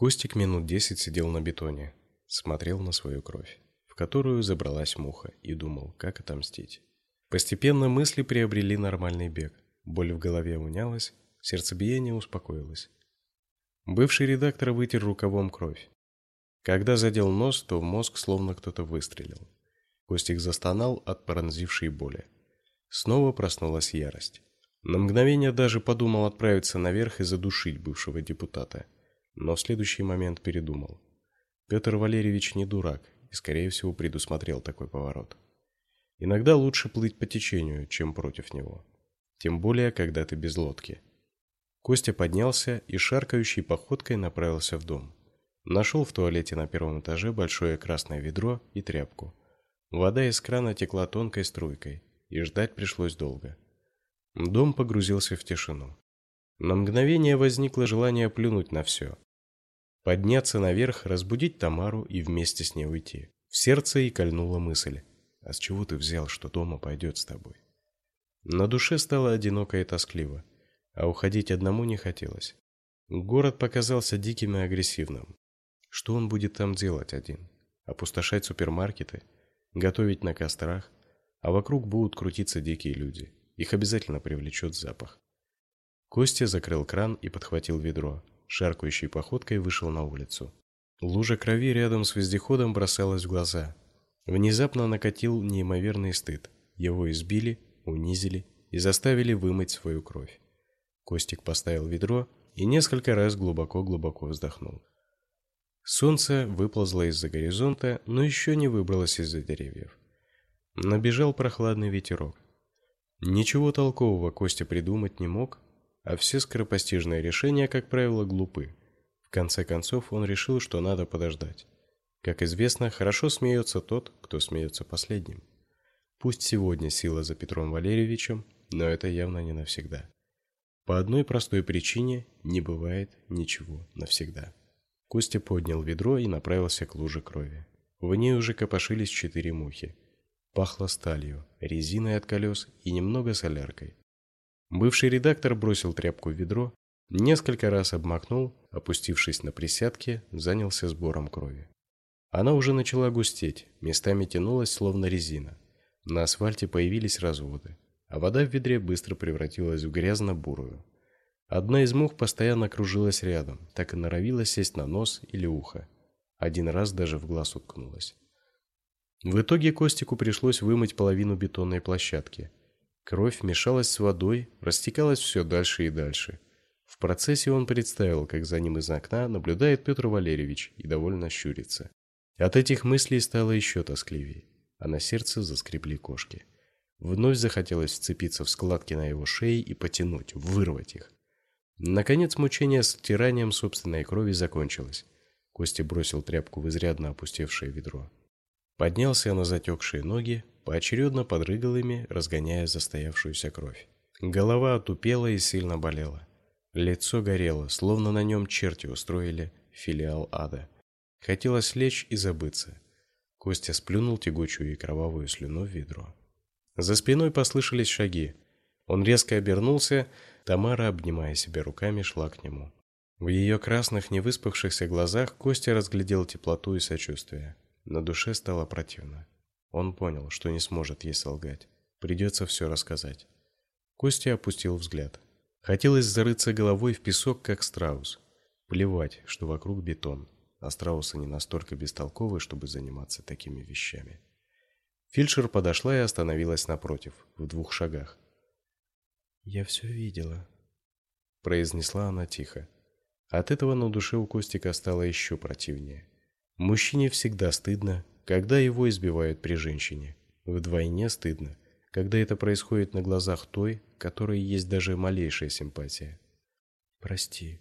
Костик минут десять сидел на бетоне, смотрел на свою кровь, в которую забралась муха, и думал, как отомстить. Постепенно мысли приобрели нормальный бег. Боль в голове унялась, сердцебиение успокоилось. Бывший редактор вытер рукавом кровь. Когда задел нос, то в мозг словно кто-то выстрелил. Костик застонал от пронзившей боли. Снова проснулась ярость. На мгновение даже подумал отправиться наверх и задушить бывшего депутата, но в следующий момент передумал. Петр Валерьевич не дурак и, скорее всего, предусмотрел такой поворот. Иногда лучше плыть по течению, чем против него. Тем более, когда ты без лодки. Костя поднялся и шаркающей походкой направился в дом. Нашел в туалете на первом этаже большое красное ведро и тряпку. Вода из крана текла тонкой струйкой, и ждать пришлось долго. Дом погрузился в тишину. На мгновение возникло желание плюнуть на все. Подняться наверх, разбудить Тамару и вместе с ней уйти. В сердце и кольнула мысль: а с чего ты взял, что дома пойдет с тобой? На душе стало одиноко и тоскливо, а уходить одному не хотелось. Город показался диким и агрессивным. Что он будет там делать один? Опустошать супермаркеты, готовить на кострах, а вокруг будут крутиться дикие люди. Их обязательно привлечет запах. Костя закрыл кран и подхватил ведро. Шаркающей походкой вышел на улицу. Лужа крови рядом с вездеходом бросалась в глаза. Внезапно накатил неимоверный стыд. Его избили, унизили и заставили вымыть свою кровь. Костик поставил ведро и несколько раз глубоко-глубоко вздохнул. Солнце выползло из-за горизонта, но еще не выбралось из-за деревьев. Набежал прохладный ветерок. Ничего толкового Костя придумать не мог, а все скоропостижные решения, как правило, глупы. В конце концов он решил, что надо подождать. Как известно, хорошо смеется тот, кто смеется последним. Пусть сегодня сила за Петром Валерьевичем, но это явно не навсегда. По одной простой причине не бывает ничего навсегда. Костя поднял ведро и направился к луже крови. В ней уже копошились четыре мухи. Пахло сталью, резиной от колес и немного соляркой. Бывший редактор бросил тряпку в ведро, несколько раз обмакнул, опустившись на присядки, занялся сбором крови. Она уже начала густеть, местами тянулась словно резина. На асфальте появились разводы, а вода в ведре быстро превратилась в грязно-бурую. Одна из мух постоянно кружилась рядом, так и норовила сесть на нос или ухо. Один раз даже в глаз уткнулась. В итоге Костику пришлось вымыть половину бетонной площадки. Кровь мешалась с водой, растекалась все дальше и дальше. В процессе он представил, как за ним из окна наблюдает Петр Валерьевич и довольно щурится. От этих мыслей стало еще тоскливее, а на сердце заскребли кошки. Вновь захотелось вцепиться в складки на его шее и потянуть, вырвать их. Наконец мучение с оттиранием собственной крови закончилось. Костя бросил тряпку в изрядно опустевшее ведро. Поднялся на затекшие ноги, поочередно подрыгал ими, разгоняя застоявшуюся кровь. Голова отупела и сильно болела. Лицо горело, словно на нем черти устроили филиал ада. Хотелось лечь и забыться. Костя сплюнул тягучую и кровавую слюну в ведро. За спиной послышались шаги. Он резко обернулся, Тамара, обнимая себя руками, шла к нему. В ее красных, невыспавшихся глазах Костя разглядел теплоту и сочувствие. На душе стало противно. Он понял, что не сможет ей солгать. Придется все рассказать. Костя опустил взгляд. Хотелось зарыться головой в песок, как страус. Плевать, что вокруг бетон, а страусы не настолько бестолковы, чтобы заниматься такими вещами. Фильшер подошла и остановилась напротив, в двух шагах. Я все видела, произнесла она тихо. От этого на душе у Костика стало еще противнее. Мужчине всегда стыдно, когда его избивают при женщине. Вдвойне стыдно, когда это происходит на глазах той, которой есть даже малейшая симпатия. "Прости",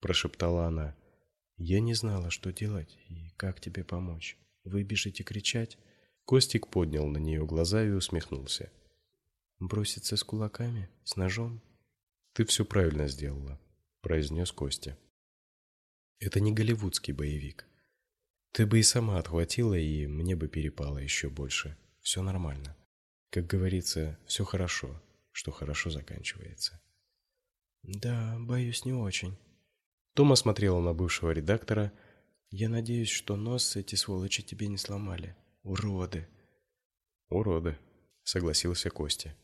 прошептала она. "Я не знала, что делать и как тебе помочь. Вы бежите кричать?" Костик поднял на нее глаза и усмехнулся. Броситься с кулаками, с ножом? Ты все правильно сделала, произнес Костя. Это не голливудский боевик. Ты бы и сама отхватила, и мне бы перепало еще больше. Все нормально. Как говорится, все хорошо, что хорошо заканчивается. Да, боюсь, не очень. Тома смотрела на бывшего редактора. Я надеюсь, что нос эти сволочи тебе не сломали. Уроды. Уроды, согласился Костя.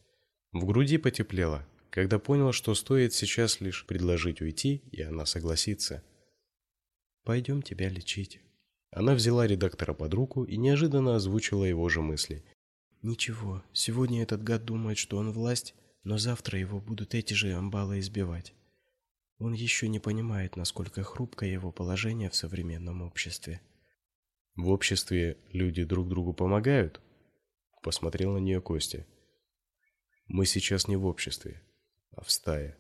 В груди потеплело, когда понял, что стоит сейчас лишь предложить уйти, и она согласится. Пойдем тебя лечить. Она взяла редактора под руку и неожиданно озвучила его же мысли. Ничего, сегодня этот гад думает, что он власть, но завтра его будут эти же амбалы избивать. Он еще не понимает, насколько хрупкое его положение в современном обществе. В обществе люди друг другу помогают? Посмотрел на нее Костя. Мы сейчас не в обществе, а в стае.